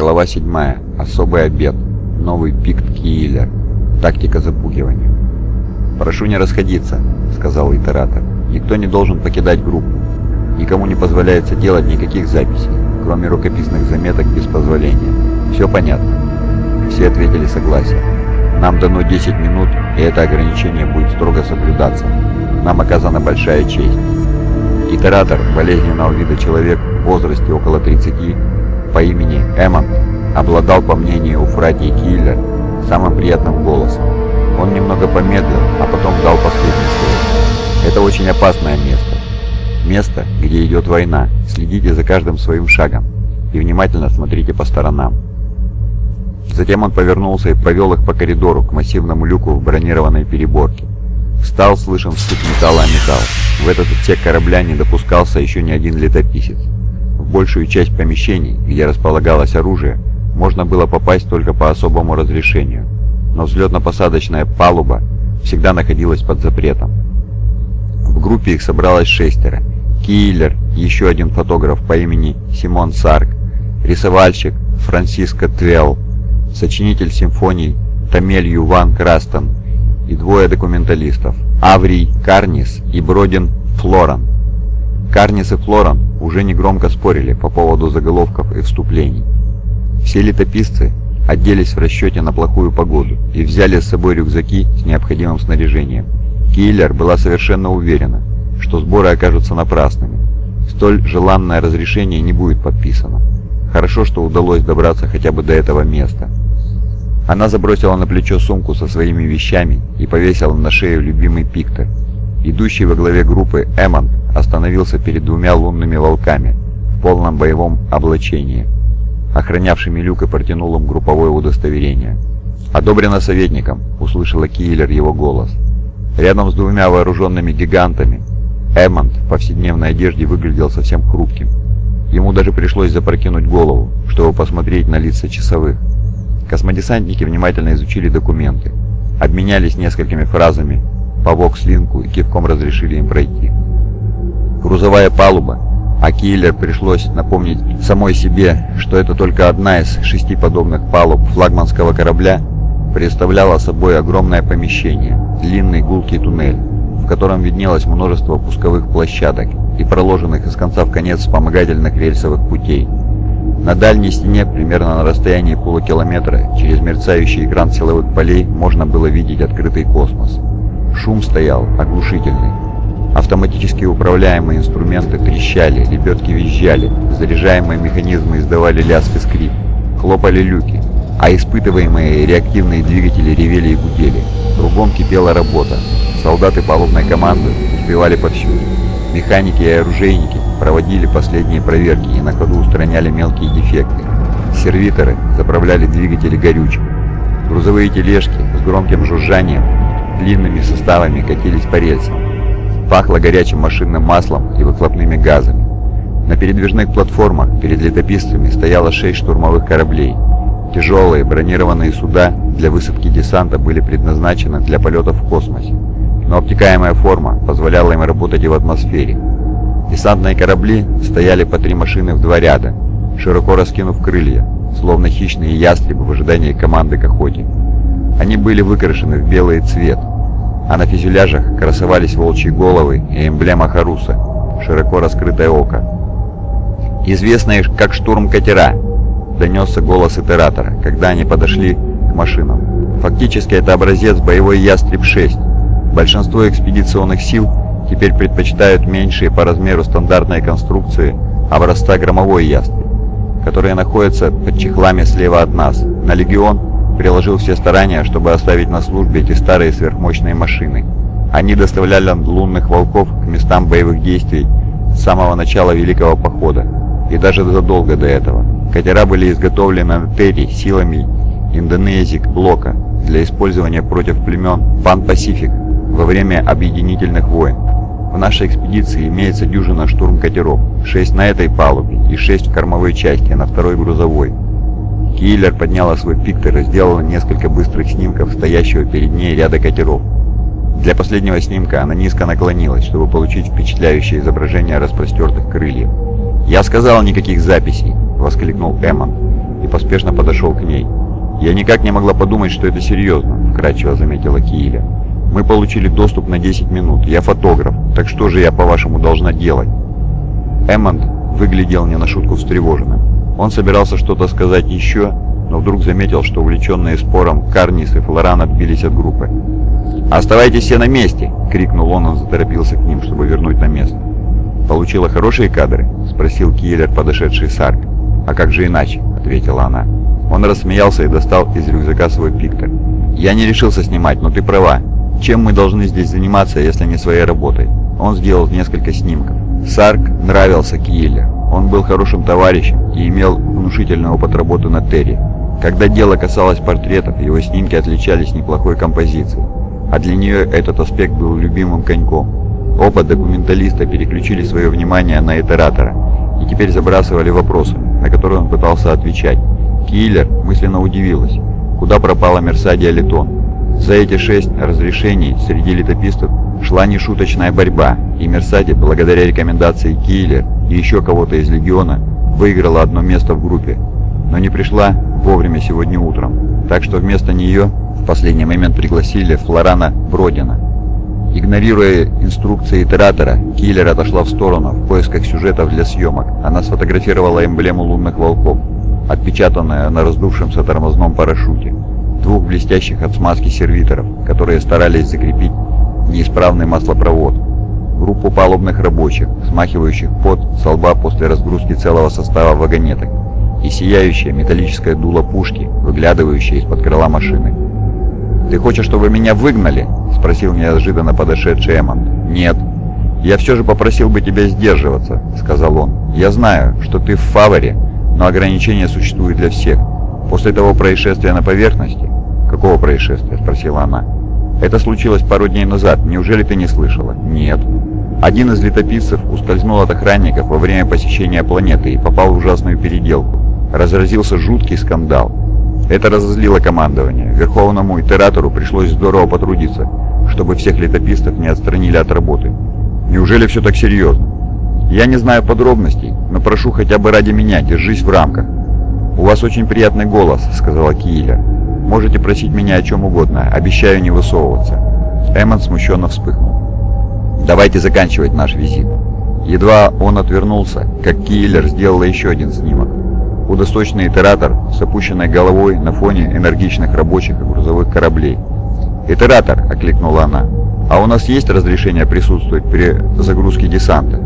Глава 7. Особый обед. Новый пикт Киллер. Тактика запугивания. «Прошу не расходиться», — сказал итератор. «Никто не должен покидать группу. Никому не позволяется делать никаких записей, кроме рукописных заметок без позволения. Все понятно?» Все ответили согласием. «Нам дано 10 минут, и это ограничение будет строго соблюдаться. Нам оказана большая честь». Итератор, болезненного вида человек в возрасте около 30, по имени Эммон обладал, по мнению Фратии Киллер, самым приятным голосом. Он немного помедлил, а потом дал последний слово. Это очень опасное место. Место, где идет война. Следите за каждым своим шагом и внимательно смотрите по сторонам. Затем он повернулся и повел их по коридору к массивному люку в бронированной переборке. Встал, слышен стук металла о металл. В этот отсек корабля не допускался еще ни один летописец большую часть помещений, где располагалось оружие, можно было попасть только по особому разрешению, но взлетно-посадочная палуба всегда находилась под запретом. В группе их собралось шестеро. Киллер, еще один фотограф по имени Симон Сарк, рисовальщик Франциско Твелл, сочинитель симфоний Тамель Юван Крастон и двое документалистов Аврий Карнис и Бродин Флоран. Карнис и Флоран уже негромко спорили по поводу заголовков и вступлений. Все летописцы оделись в расчете на плохую погоду и взяли с собой рюкзаки с необходимым снаряжением. Киллер была совершенно уверена, что сборы окажутся напрасными. Столь желанное разрешение не будет подписано. Хорошо, что удалось добраться хотя бы до этого места. Она забросила на плечо сумку со своими вещами и повесила на шею любимый пиктор. Идущий во главе группы Эммонд остановился перед двумя лунными волками в полном боевом облачении, охранявшими люк и протянул им групповое удостоверение. «Одобрено советником», — услышала Киллер его голос. Рядом с двумя вооруженными гигантами Эммонд в повседневной одежде выглядел совсем хрупким. Ему даже пришлось запрокинуть голову, чтобы посмотреть на лица часовых. Космодесантники внимательно изучили документы, обменялись несколькими фразами по вокс-линку и кивком разрешили им пройти грузовая палуба, а Киллер пришлось напомнить самой себе, что это только одна из шести подобных палуб флагманского корабля, представляла собой огромное помещение, длинный гулкий туннель, в котором виднелось множество пусковых площадок и проложенных из конца в конец вспомогательных рельсовых путей. На дальней стене, примерно на расстоянии полукилометра, через мерцающий экран силовых полей можно было видеть открытый космос. Шум стоял оглушительный. Автоматически управляемые инструменты трещали, лебедки визжали, заряжаемые механизмы издавали лязг и скрип, хлопали люки, а испытываемые реактивные двигатели ревели и гудели. Кругом кипела работа. Солдаты палубной команды успевали повсюду. Механики и оружейники проводили последние проверки и на ходу устраняли мелкие дефекты. Сервиторы заправляли двигатели горючим. Грузовые тележки с громким жужжанием длинными составами катились по рельсам. Пахло горячим машинным маслом и выхлопными газами. На передвижных платформах перед летописцами стояло шесть штурмовых кораблей. Тяжелые бронированные суда для высадки десанта были предназначены для полетов в космосе, но обтекаемая форма позволяла им работать и в атмосфере. Десантные корабли стояли по три машины в два ряда, широко раскинув крылья, словно хищные ястребы в ожидании команды к охоте. Они были выкрашены в белый цвет, а на фюзеляжах красовались волчьи головы и эмблема Харуса, широко раскрытое око. «Известные как штурм катера», — донесся голос итератора, когда они подошли к машинам. «Фактически это образец боевой «Ястреб-6». Большинство экспедиционных сил теперь предпочитают меньшие по размеру стандартные конструкции образца громовой «Ястреб», которые находятся под чехлами слева от нас. На «Легион» приложил все старания, чтобы оставить на службе эти старые сверхмощные машины. Они доставляли лунных волков к местам боевых действий с самого начала Великого Похода и даже задолго до этого. Катера были изготовлены на Терри силами Индонезик блока для использования против племен Пан-Пасифик во время объединительных войн. В нашей экспедиции имеется дюжина штурм-катеров, 6 на этой палубе и 6 в кормовой части, на второй грузовой. Киллер подняла свой пиктор и сделала несколько быстрых снимков стоящего перед ней ряда катеров. Для последнего снимка она низко наклонилась, чтобы получить впечатляющее изображение распростертых крыльев. «Я сказал никаких записей!» — воскликнул Эммон и поспешно подошел к ней. «Я никак не могла подумать, что это серьезно», — вкратчиво заметила Кииля. «Мы получили доступ на 10 минут. Я фотограф. Так что же я, по-вашему, должна делать?» Эммонд выглядел не на шутку встревоженным. Он собирался что-то сказать еще, но вдруг заметил, что увлеченные спором Карнис и Флоран отбились от группы. «Оставайтесь все на месте!» — крикнул он и заторопился к ним, чтобы вернуть на место. «Получила хорошие кадры?» — спросил Киллер, подошедший с арк. «А как же иначе?» — ответила она. Он рассмеялся и достал из рюкзака свой пиктор. «Я не решился снимать, но ты права. Чем мы должны здесь заниматься, если не своей работой?» Он сделал несколько снимков. Сарк нравился Киллер. Он был хорошим товарищем и имел внушительный опыт работы на Терри. Когда дело касалось портретов, его снимки отличались неплохой композицией, а для нее этот аспект был любимым коньком. Оба документалиста переключили свое внимание на итератора и теперь забрасывали вопросы, на которые он пытался отвечать. Киллер мысленно удивилась, куда пропала Мерсадия Литон. За эти шесть разрешений среди летописцев шла нешуточная борьба, и Мерсади, благодаря рекомендации Киллер и еще кого-то из Легиона, выиграла одно место в группе, но не пришла вовремя сегодня утром, так что вместо нее в последний момент пригласили Флорана Бродина. Игнорируя инструкции итератора, Киллер отошла в сторону в поисках сюжетов для съемок. Она сфотографировала эмблему лунных волков, отпечатанную на раздувшемся тормозном парашюте, двух блестящих от смазки сервиторов, которые старались закрепить неисправный маслопровод, группу палубных рабочих, смахивающих пот со лба после разгрузки целого состава вагонеток, и сияющее металлическое дуло пушки, выглядывающее из-под крыла машины. «Ты хочешь, чтобы меня выгнали?» — спросил неожиданно подошедший Эммонд. «Нет». «Я все же попросил бы тебя сдерживаться», — сказал он. «Я знаю, что ты в фаворе, но ограничения существуют для всех. После того происшествия на поверхности...» «Какого происшествия?» — спросила она. «Это случилось пару дней назад. Неужели ты не слышала?» «Нет». Один из летописцев ускользнул от охранников во время посещения планеты и попал в ужасную переделку разразился жуткий скандал. Это разозлило командование. Верховному итератору пришлось здорово потрудиться, чтобы всех летописцев не отстранили от работы. Неужели все так серьезно? Я не знаю подробностей, но прошу хотя бы ради меня, держись в рамках. «У вас очень приятный голос», — сказала Кииля. «Можете просить меня о чем угодно, обещаю не высовываться». Эммон смущенно вспыхнул. «Давайте заканчивать наш визит». Едва он отвернулся, как Киллер сделала еще один снимок худосочный итератор с опущенной головой на фоне энергичных рабочих и грузовых кораблей. «Итератор!» — окликнула она. «А у нас есть разрешение присутствовать при загрузке десанта?»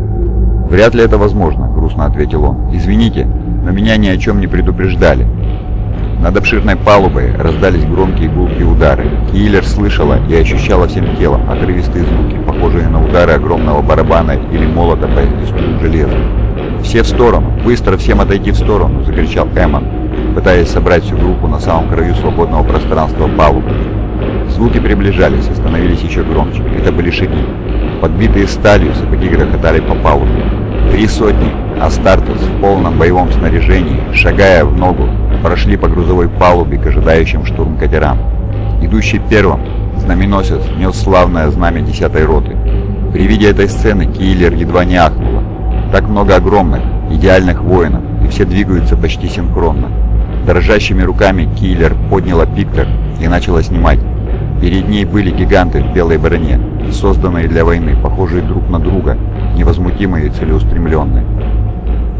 «Вряд ли это возможно», — грустно ответил он. «Извините, но меня ни о чем не предупреждали». Над обширной палубой раздались громкие гулкие удары. Киллер слышала и ощущала всем телом отрывистые звуки, похожие на удары огромного барабана или молота по листу железа. «Все в сторону! Быстро всем отойти в сторону!» — закричал Эммон, пытаясь собрать всю группу на самом краю свободного пространства палубы. Звуки приближались и становились еще громче. Это были шаги. Подбитые сталью сапоги грохотали по палубе. Три сотни Астартес в полном боевом снаряжении, шагая в ногу, прошли по грузовой палубе к ожидающим штурм катерам. Идущий первым, знаменосец нес славное знамя десятой роты. При виде этой сцены Киллер едва не ахнул. Так много огромных, идеальных воинов, и все двигаются почти синхронно. Дрожащими руками киллер подняла пиктор и начала снимать. Перед ней были гиганты в белой броне, созданные для войны, похожие друг на друга, невозмутимые и целеустремленные.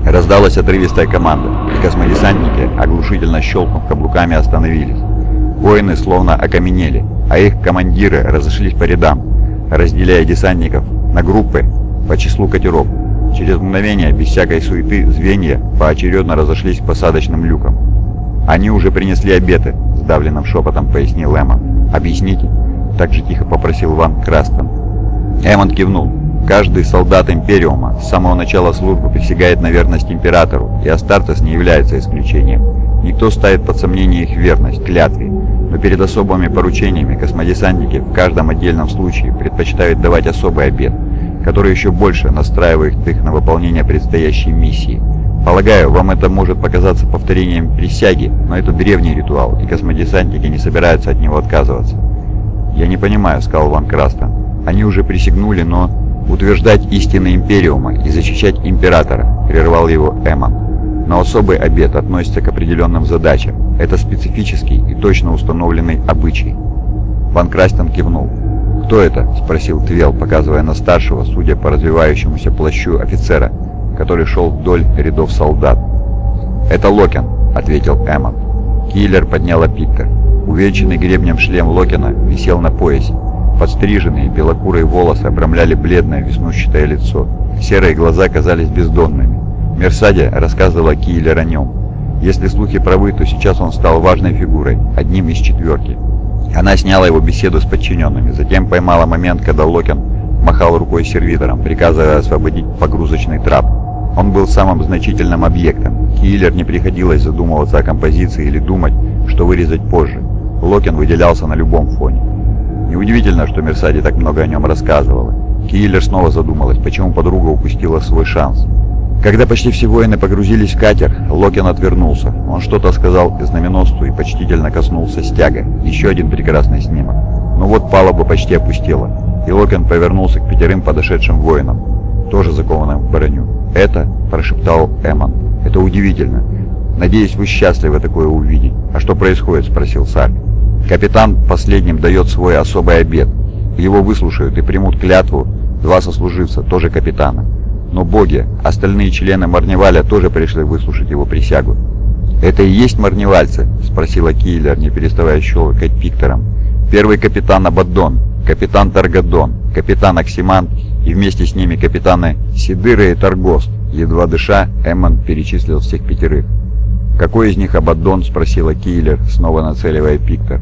Раздалась отрывистая команда, и космодесантники, оглушительно щелкнув каблуками, остановились. Воины словно окаменели, а их командиры разошлись по рядам, разделяя десантников на группы по числу катеров. Через мгновение, без всякой суеты, звенья поочередно разошлись посадочным люкам. «Они уже принесли обеты», — сдавленным шепотом пояснил Эммон. «Объясните?» — так же тихо попросил Ван Крастон. Эммон кивнул. «Каждый солдат Империума с самого начала службы присягает на верность Императору, и Астартес не является исключением. Никто ставит под сомнение их верность, клятве, но перед особыми поручениями космодесантники в каждом отдельном случае предпочитают давать особый обет — который еще больше настраивает их на выполнение предстоящей миссии. Полагаю, вам это может показаться повторением присяги, но это древний ритуал, и космодесантники не собираются от него отказываться. «Я не понимаю», — сказал Ван Крастон. «Они уже присягнули, но...» «Утверждать истины Империума и защищать Императора», — прервал его Эммон. Но особый обед относится к определенным задачам. Это специфический и точно установленный обычай. Ван Крастен кивнул. «Кто это?» – спросил Твел, показывая на старшего, судя по развивающемуся плащу офицера, который шел вдоль рядов солдат. «Это Локен», – ответил Эммон. Киллер подняла Питер. Увенчанный гребнем шлем Локина висел на поясе. Подстриженные белокурые волосы обрамляли бледное веснущатое лицо. Серые глаза казались бездонными. Мерсаде рассказывала Киллер о нем. Если слухи правы, то сейчас он стал важной фигурой, одним из четверки. Она сняла его беседу с подчиненными, затем поймала момент, когда Локин махал рукой сервитором, приказывая освободить погрузочный трап. Он был самым значительным объектом. Киллер не приходилось задумываться о композиции или думать, что вырезать позже. Локин выделялся на любом фоне. Неудивительно, что Мерсади так много о нем рассказывала. Киллер снова задумалась, почему подруга упустила свой шанс. Когда почти все воины погрузились в катер, Локин отвернулся. Он что-то сказал знаменосцу и почтительно коснулся стяга. Еще один прекрасный снимок. Ну вот палуба почти опустела, и Локин повернулся к пятерым подошедшим воинам, тоже закованным в броню. «Это?» – прошептал Эмон. «Это удивительно. Надеюсь, вы счастливы такое увидеть. А что происходит?» – спросил Сами. Капитан последним дает свой особый обед. Его выслушают и примут клятву два сослуживца, тоже капитана. Но боги, остальные члены Марневаля тоже пришли выслушать его присягу. «Это и есть марневальцы?» – спросила Киллер, не переставая щелкать пиктором. «Первый капитан Абаддон, капитан Таргадон, капитан Оксиман и вместе с ними капитаны Сидыра и Таргост». Едва дыша, Эммон перечислил всех пятерых. «Какой из них Абаддон?» – спросила Киллер, снова нацеливая пиктор.